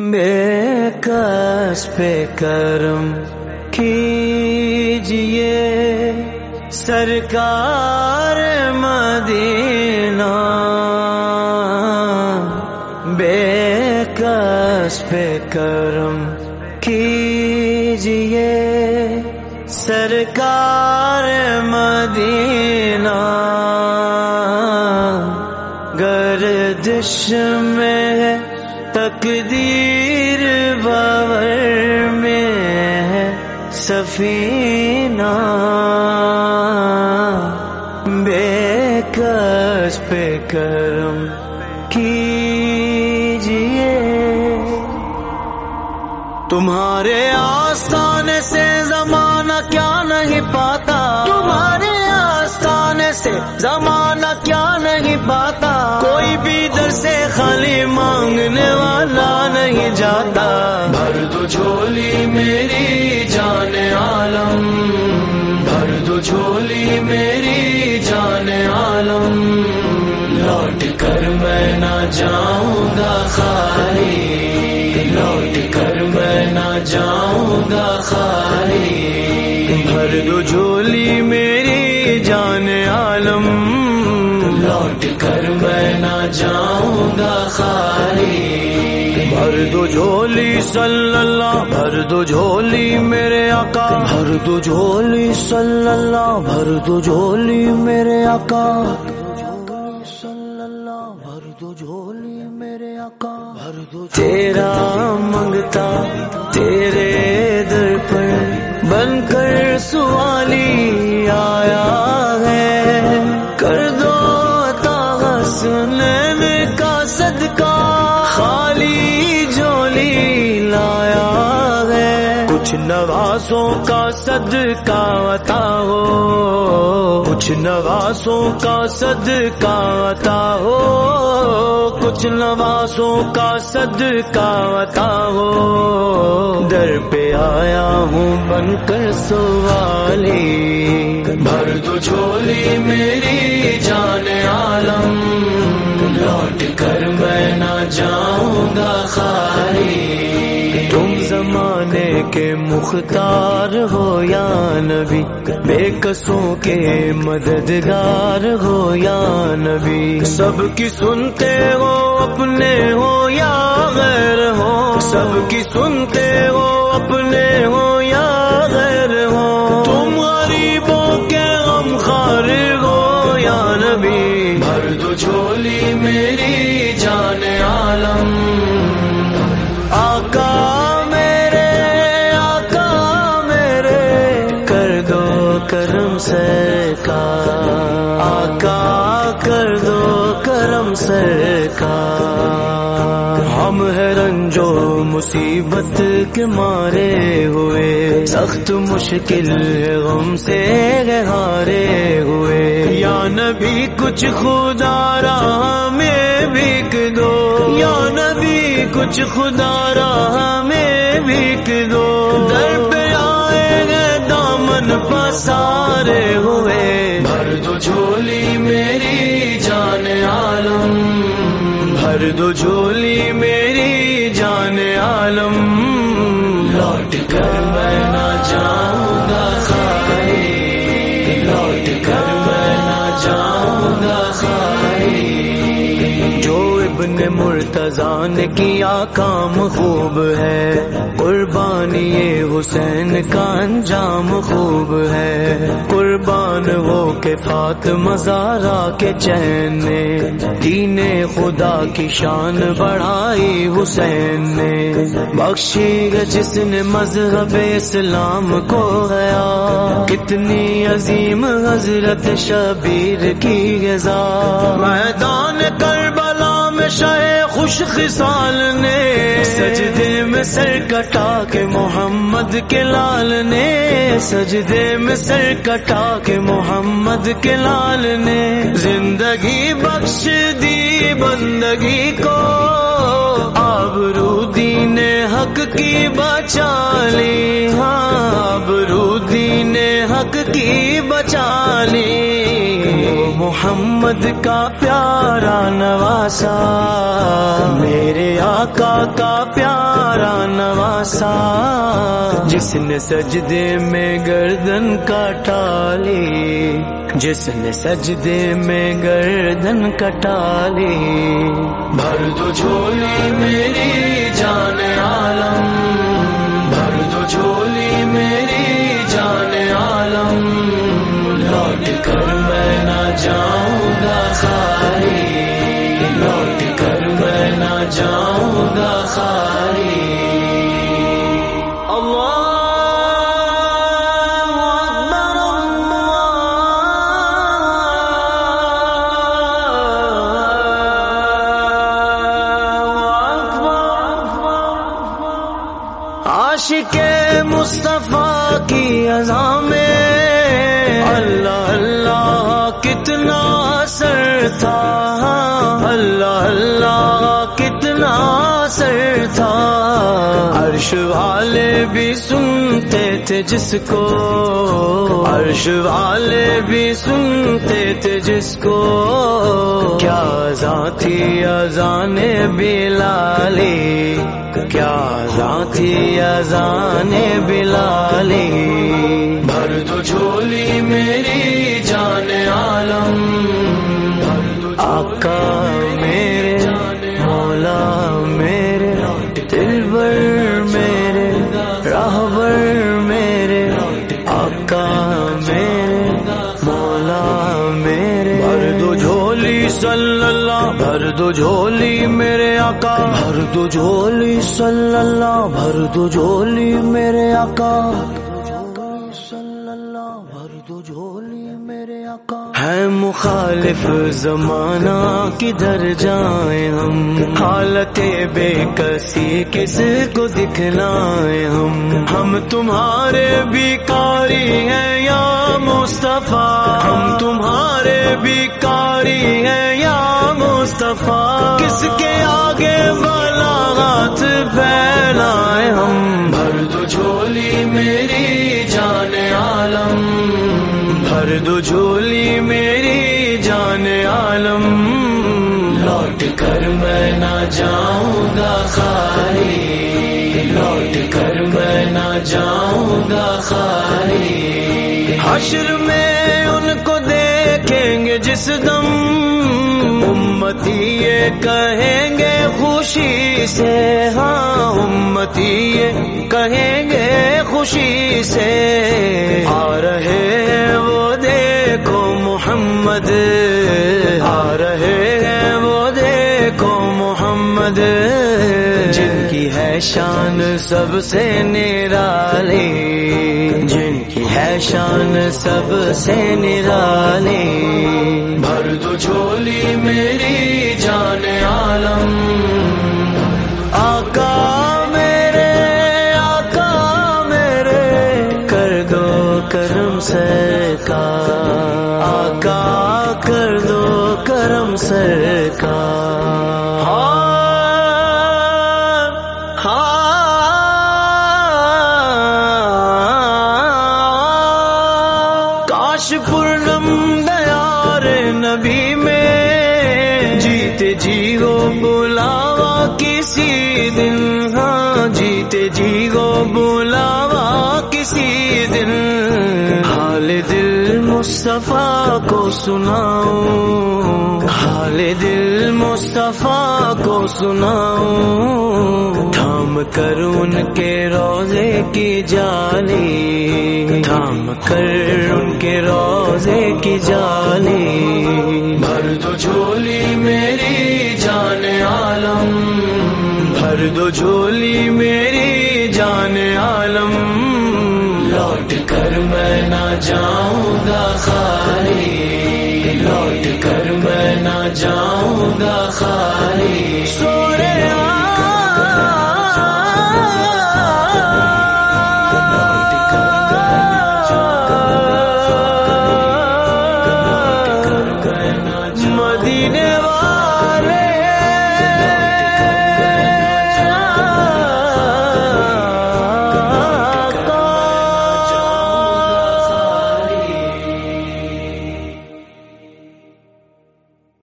بے کس پہ کرم کیجیے سرکار مدینہ بے کس پہ کرم کیجیے سرکار مدینہ گردش میں تقدیر سفینہ بے کس پہ کرم کیجیے؟ تمہارے آستانے سے زمانہ کیا نہیں پاتا؟ تمہارے آستانے سے زمانہ کیا نہیں پاتا؟ کوئی بھی در سے خالی مانگنے والا نہیں جاتا۔ بھر دو جھولی میری۔ جھولی میری جان عالم، لوٹ کر میں نہ جاؤں گا خالی۔ لوٹ کر میں نہ جاؤں گا خالی۔ بھر دو جھولی میری جان عالم، لوٹ کر میں نہ جاؤں گا خالی۔ جھولی صلی اللہ بھر دو جھولی میرے آقا بھر دو جھولی صلی اللہ بھر دو جھولی میرے آقا بھر دو جھولی میرے آقا بھر دو تیرا منگتا تیرے در پر بن کر سوالی نوازوں کا صدقہ عطا ہو۔ کچھ نوازوں کا صدقہ عطا ہو۔ کچھ نوازوں کا صدقہ عطا ہو۔ در پہ آیا ہوں بن کر سوالی بھر دو جھولی میری جان عالم۔ لوٹ کر میں نہ جاؤں گا خالی۔ زمانے کے مختار ہو یا نبی؟ بے قصوں کے مددگار ہو یا نبی؟ سب کی سنتے ہو اپنے ہو یا غیر ہو؟ سب کی سنتے ہو اپنے ہو کرم سے کا آقا کر دو کرم سے کا ہم ہے رنجو مصیبت کے مارے ہوئے، سخت مشکل غم سے ہارے ہوئے۔ یا نبی کچھ خدا راہ میں بھیک دو۔ یا نبی کچھ خدا راہ میں بھیک دو۔ در پہ دامن پسارے ہوئے۔ بھر دو جھولی میری جان عالم۔ بھر دو جھولی میری جان عالم۔ لوٹ کر میں نہ جاؤں گا خالی۔ لوٹ کر میں نہ جاؤں گا خالی۔ جو ابن مرتضی نے کیا کام خوب ہے، قربانی حسین کا انجام خوب ہے۔ قربان ہو کے فات مزارا کے چین نے، دین خدا کی شان بڑھائی حسین نے۔ بخشی جس نے مذہب اسلام کو گیا کتنی عظیم حضرت شبیر کی غذا میدان کربلا میں شہ خوش خصال نے سجدے میں سر کٹا کے محمد کے لال نے سجدے میں سر کٹا کے محمد کے لال نے زندگی بخش دی بندگی کو آبرو دین حق کی بچا لی ہاں آبرو دین حق کی بچا لی محمد کا پیارا نواسا، میرے آقا کا پیارا نواسا۔ جس نے سجدے میں گردن کاٹا لی، جس نے سجدے میں گردن کٹا لی۔ بھر دو جھولی میری جان مصطفیٰ کی اذا میں اللہ اللہ کتنا اثر تھا۔ اللہ اللہ کتنا اثر عرش والے بھی سنتے تھے جس کو۔ عرش والے بھی سنتے تھے جس کو۔ کیا ذاتی اذان بلالی۔ کیا ذاتی اذان بلالی۔ بھر دو جھولی میری صلی اللہ بھر دو جھولی میرے آقا۔ بھر دو جھولی صلی اللہ بھر دو جھولی میرے آقا۔ صلی اللہ بھر دو جھولی میرے آقا۔ ہے مخالف زمانہ کدھر جائیں ہم؟ حالت بے کسی کس کو دکھلائیں ہم؟ ہم تمہارے بیکاری ہیں یا مصطفیٰ؟ ہم تمہارے بیکاری ہیں یا مصطفیٰ؟ کس کے آگے والا ہاتھ پھیلائے ہم؟ بھر دو جھولی میری جان عالم۔ بھر دو جھولی میری جان عالم۔ لوٹ کر میں نہ جاؤں گا خالی۔ لوٹ کر میں نہ جاؤں گا خالی۔ حشر میں ان کو دیکھیں گے جس دم امتی یہ کہیں گے خوشی سے ہاں امتی یہ کہیں گے خوشی سے۔ آ رہے ہیں وہ، دیکھو محمد۔ آ رہے ہیں وہ، دیکھو محمد۔ جن کی ہے شان سب سے نرالی۔ جن کی ہے شان سب سے نرالی۔ بھر دو جھولی آقا کر دو کرم سرکار۔ ہاں۔ کاش پورنم دیار نبی میں جیتے جی گو بلاوا کسی دن۔ ہاں جیتے جی گو بلاوا کسی دن۔ حال مصطفیٰ کو سناؤں۔ حال دل مصطفیٰ کو سناؤں۔ تھام کر ان کے روزے کی جالی۔ تھام کر ان کے روزے کی جالی۔ بھر دو جھولی میری جان عالم۔ بھر دو جھولی میری جان عالم۔ لوٹ کر میں نہ جاؤں گا خالی لوٹ کر میں نہ جاؤں گا خالی۔